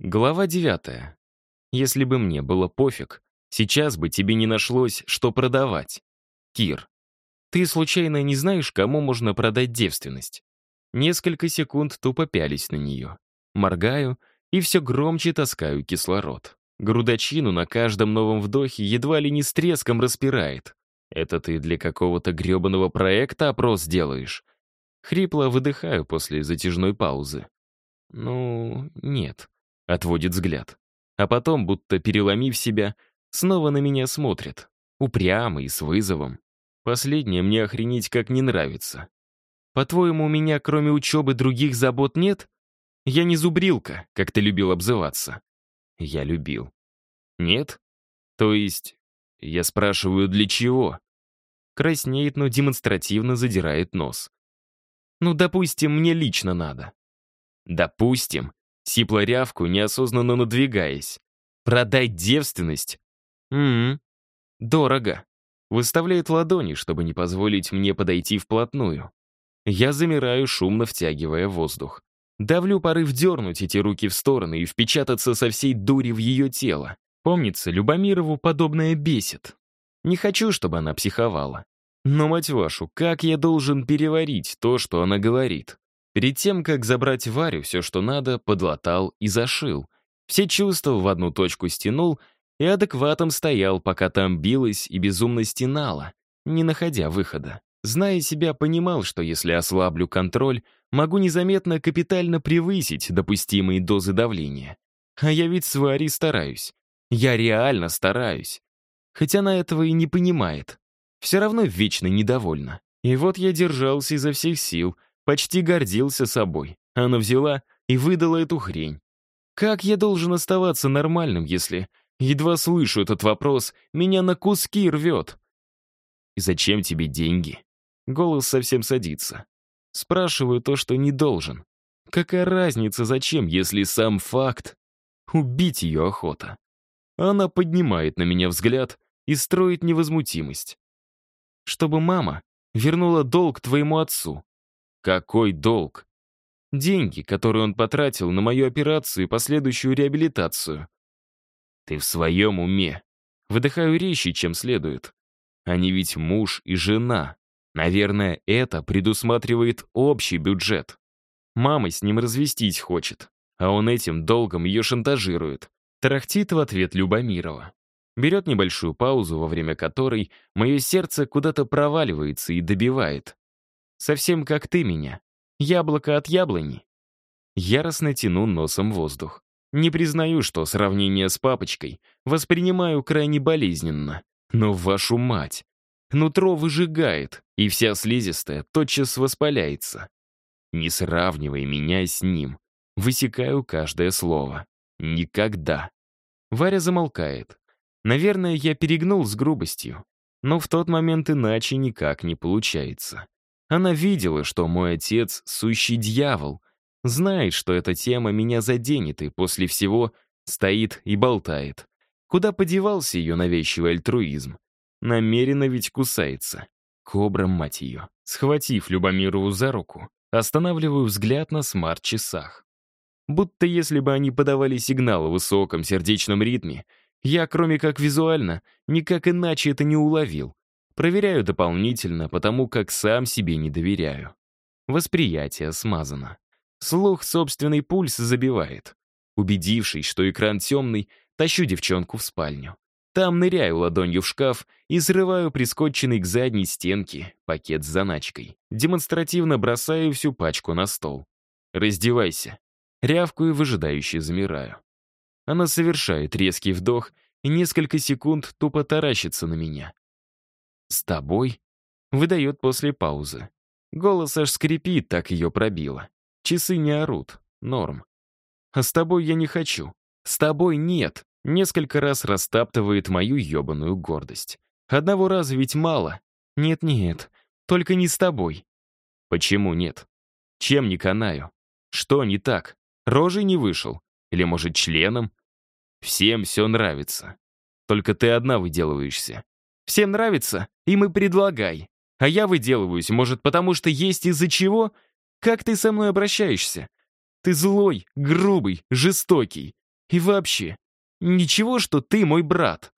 Глава девятая. Если бы мне было пофиг, сейчас бы тебе не нашлось, что продавать. Кир. Ты случайно не знаешь, кому можно продать девственность? Несколько секунд тупо пялись на нее. Моргаю и все громче таскаю кислород. Грудочину на каждом новом вдохе едва ли не с треском распирает. Это ты для какого-то гребаного проекта опрос делаешь? Хрипло выдыхаю после затяжной паузы. Ну, нет. Отводит взгляд. А потом, будто переломив себя, снова на меня смотрит. Упрямо и с вызовом. Последнее мне охренеть как не нравится. По-твоему, у меня кроме учебы других забот нет? Я не зубрилка, как ты любил обзываться. Я любил. Нет? То есть, я спрашиваю, для чего? Краснеет, но демонстративно задирает нос. Ну, допустим, мне лично надо. Допустим, Сипла рявку, неосознанно надвигаясь. Продать девственность? Ммм, дорого. Выставляет ладони, чтобы не позволить мне подойти вплотную. Я замираю, шумно втягивая воздух. Давлю порыв дернуть эти руки в стороны и впечататься со всей дури в ее тело. Помнится, Любомирову подобное бесит. Не хочу, чтобы она психовала. Но, мать вашу, как я должен переварить то, что она говорит? Перед тем, как забрать Варю, все, что надо, подлатал и зашил. Все чувства в одну точку стянул и адекватом стоял, пока там билась и безумно стенала, не находя выхода. Зная себя, понимал, что если ослаблю контроль, могу незаметно капитально превысить допустимые дозы давления. А я ведь с Варей стараюсь. Я реально стараюсь. Хотя она этого и не понимает. Все равно вечно недовольна. И вот я держался изо всех сил — Почти гордился собой. Она взяла и выдала эту хрень. Как я должен оставаться нормальным, если, едва слышу этот вопрос, меня на куски рвет? И зачем тебе деньги? Голос совсем садится. Спрашиваю то, что не должен. Какая разница, зачем, если сам факт? Убить ее охота. Она поднимает на меня взгляд и строит невозмутимость. Чтобы мама вернула долг твоему отцу. Какой долг? Деньги, которые он потратил на мою операцию и последующую реабилитацию. Ты в своем уме. Выдыхаю резче, чем следует. Они ведь муж и жена. Наверное, это предусматривает общий бюджет. Мама с ним развестись хочет, а он этим долгом ее шантажирует. Тарахтит в ответ Любомирова. Берет небольшую паузу, во время которой мое сердце куда-то проваливается и добивает. Совсем как ты меня. Яблоко от яблони. Яростно тяну носом воздух. Не признаю, что сравнение с папочкой воспринимаю крайне болезненно. Но вашу мать! Нутро выжигает, и вся слизистая тотчас воспаляется. Не сравнивай меня с ним. Высекаю каждое слово. Никогда. Варя замолкает. Наверное, я перегнул с грубостью. Но в тот момент иначе никак не получается. Она видела, что мой отец — сущий дьявол, знает, что эта тема меня заденет, и после всего стоит и болтает. Куда подевался ее навязчивый альтруизм? Намеренно ведь кусается. Кобра, мать ее. Схватив Любомирову за руку, останавливаю взгляд на смарт-часах. Будто если бы они подавали сигнал в высоком сердечном ритме, я, кроме как визуально, никак иначе это не уловил. Проверяю дополнительно, потому как сам себе не доверяю. Восприятие смазано. Слух собственный пульс забивает. Убедившись, что экран темный, тащу девчонку в спальню. Там ныряю ладонью в шкаф и срываю прискотченный к задней стенке пакет с заначкой. Демонстративно бросаю всю пачку на стол. «Раздевайся». Рявкую, выжидающе замираю. Она совершает резкий вдох и несколько секунд тупо таращится на меня. «С тобой?» Выдает после паузы. Голос аж скрипит, так ее пробило. Часы не орут. Норм. «А с тобой я не хочу. С тобой нет!» Несколько раз растаптывает мою ебаную гордость. Одного раза ведь мало. Нет-нет, только не с тобой. Почему нет? Чем не канаю? Что не так? Рожей не вышел? Или, может, членом? Всем все нравится. Только ты одна выделываешься. Всем нравится? Им и предлагай. А я выделываюсь, может, потому что есть из-за чего? Как ты со мной обращаешься? Ты злой, грубый, жестокий. И вообще, ничего, что ты мой брат.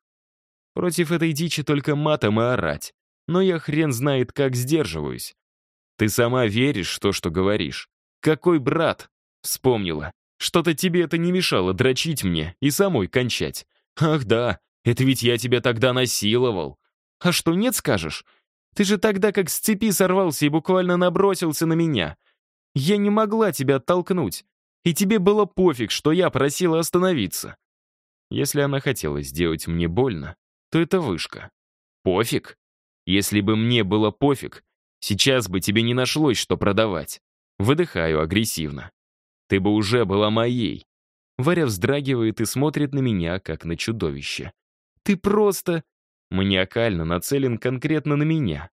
Против этой дичи только матом и орать. Но я хрен знает, как сдерживаюсь. Ты сама веришь в то, что говоришь. Какой брат? Вспомнила. Что-то тебе это не мешало дрочить мне и самой кончать. Ах да, это ведь я тебя тогда насиловал. А что, нет скажешь? Ты же тогда как с цепи сорвался и буквально набросился на меня. Я не могла тебя оттолкнуть. И тебе было пофиг, что я просила остановиться. Если она хотела сделать мне больно, то это вышка. Пофиг? Если бы мне было пофиг, сейчас бы тебе не нашлось, что продавать. Выдыхаю агрессивно. Ты бы уже была моей. Варя вздрагивает и смотрит на меня, как на чудовище. Ты просто маниакально нацелен конкретно на меня.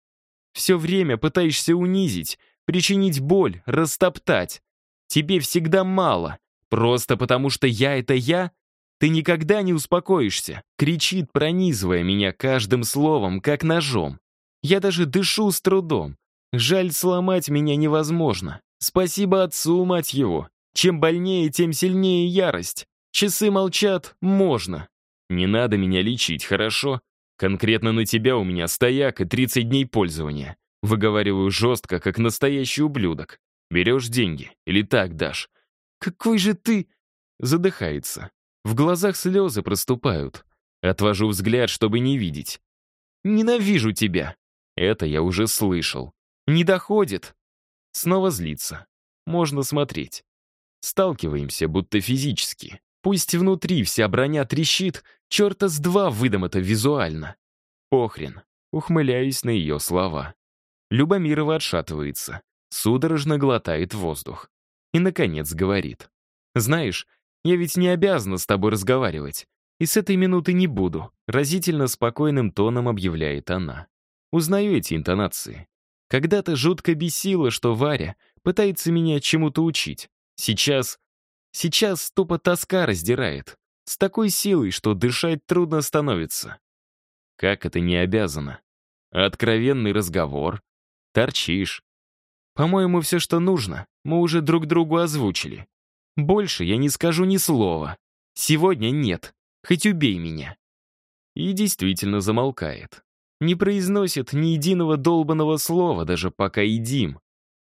Все время пытаешься унизить, причинить боль, растоптать. Тебе всегда мало, просто потому что я — это я. Ты никогда не успокоишься, кричит, пронизывая меня каждым словом, как ножом. Я даже дышу с трудом. Жаль, сломать меня невозможно. Спасибо отцу, мать его. Чем больнее, тем сильнее ярость. Часы молчат, можно. Не надо меня лечить, хорошо? Конкретно на тебя у меня стояк и 30 дней пользования. Выговариваю жестко, как настоящий ублюдок. Берешь деньги или так дашь? Какой же ты... Задыхается. В глазах слезы проступают. Отвожу взгляд, чтобы не видеть. Ненавижу тебя. Это я уже слышал. Не доходит. Снова злится. Можно смотреть. Сталкиваемся, будто физически. Пусть внутри вся броня трещит, черта с два выдам это визуально. Похрен. Ухмыляюсь на ее слова. Любомирова отшатывается, судорожно глотает воздух. И, наконец, говорит. «Знаешь, я ведь не обязана с тобой разговаривать. И с этой минуты не буду», разительно спокойным тоном объявляет она. Узнаю эти интонации. Когда-то жутко бесило, что Варя пытается меня чему-то учить. Сейчас Сейчас тупо тоска раздирает. С такой силой, что дышать трудно становится. Как это не обязано? Откровенный разговор. Торчишь. По-моему, все, что нужно, мы уже друг другу озвучили. Больше я не скажу ни слова. Сегодня нет. Хоть убей меня. И действительно замолкает. Не произносит ни единого долбанного слова, даже пока едим.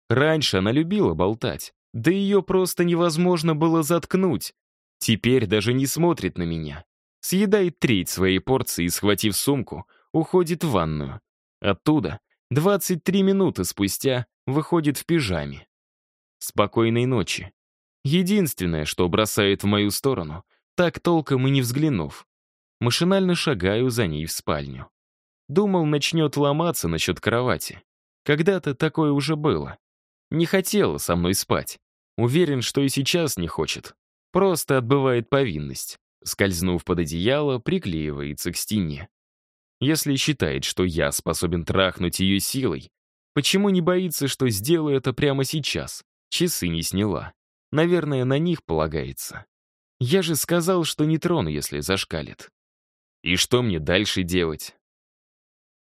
Раньше она любила болтать. Да ее просто невозможно было заткнуть. Теперь даже не смотрит на меня. Съедает треть своей порции и, схватив сумку, уходит в ванную. Оттуда 23 минуты спустя выходит в пижаме. Спокойной ночи. Единственное, что бросает в мою сторону, так толком и не взглянув. Машинально шагаю за ней в спальню. Думал, начнет ломаться насчет кровати. Когда-то такое уже было. Не хотела со мной спать. Уверен, что и сейчас не хочет. Просто отбывает повинность. Скользнув под одеяло, приклеивается к стене. Если считает, что я способен трахнуть ее силой, почему не боится, что сделаю это прямо сейчас? Часы не сняла. Наверное, на них полагается. Я же сказал, что не трону, если зашкалит. И что мне дальше делать?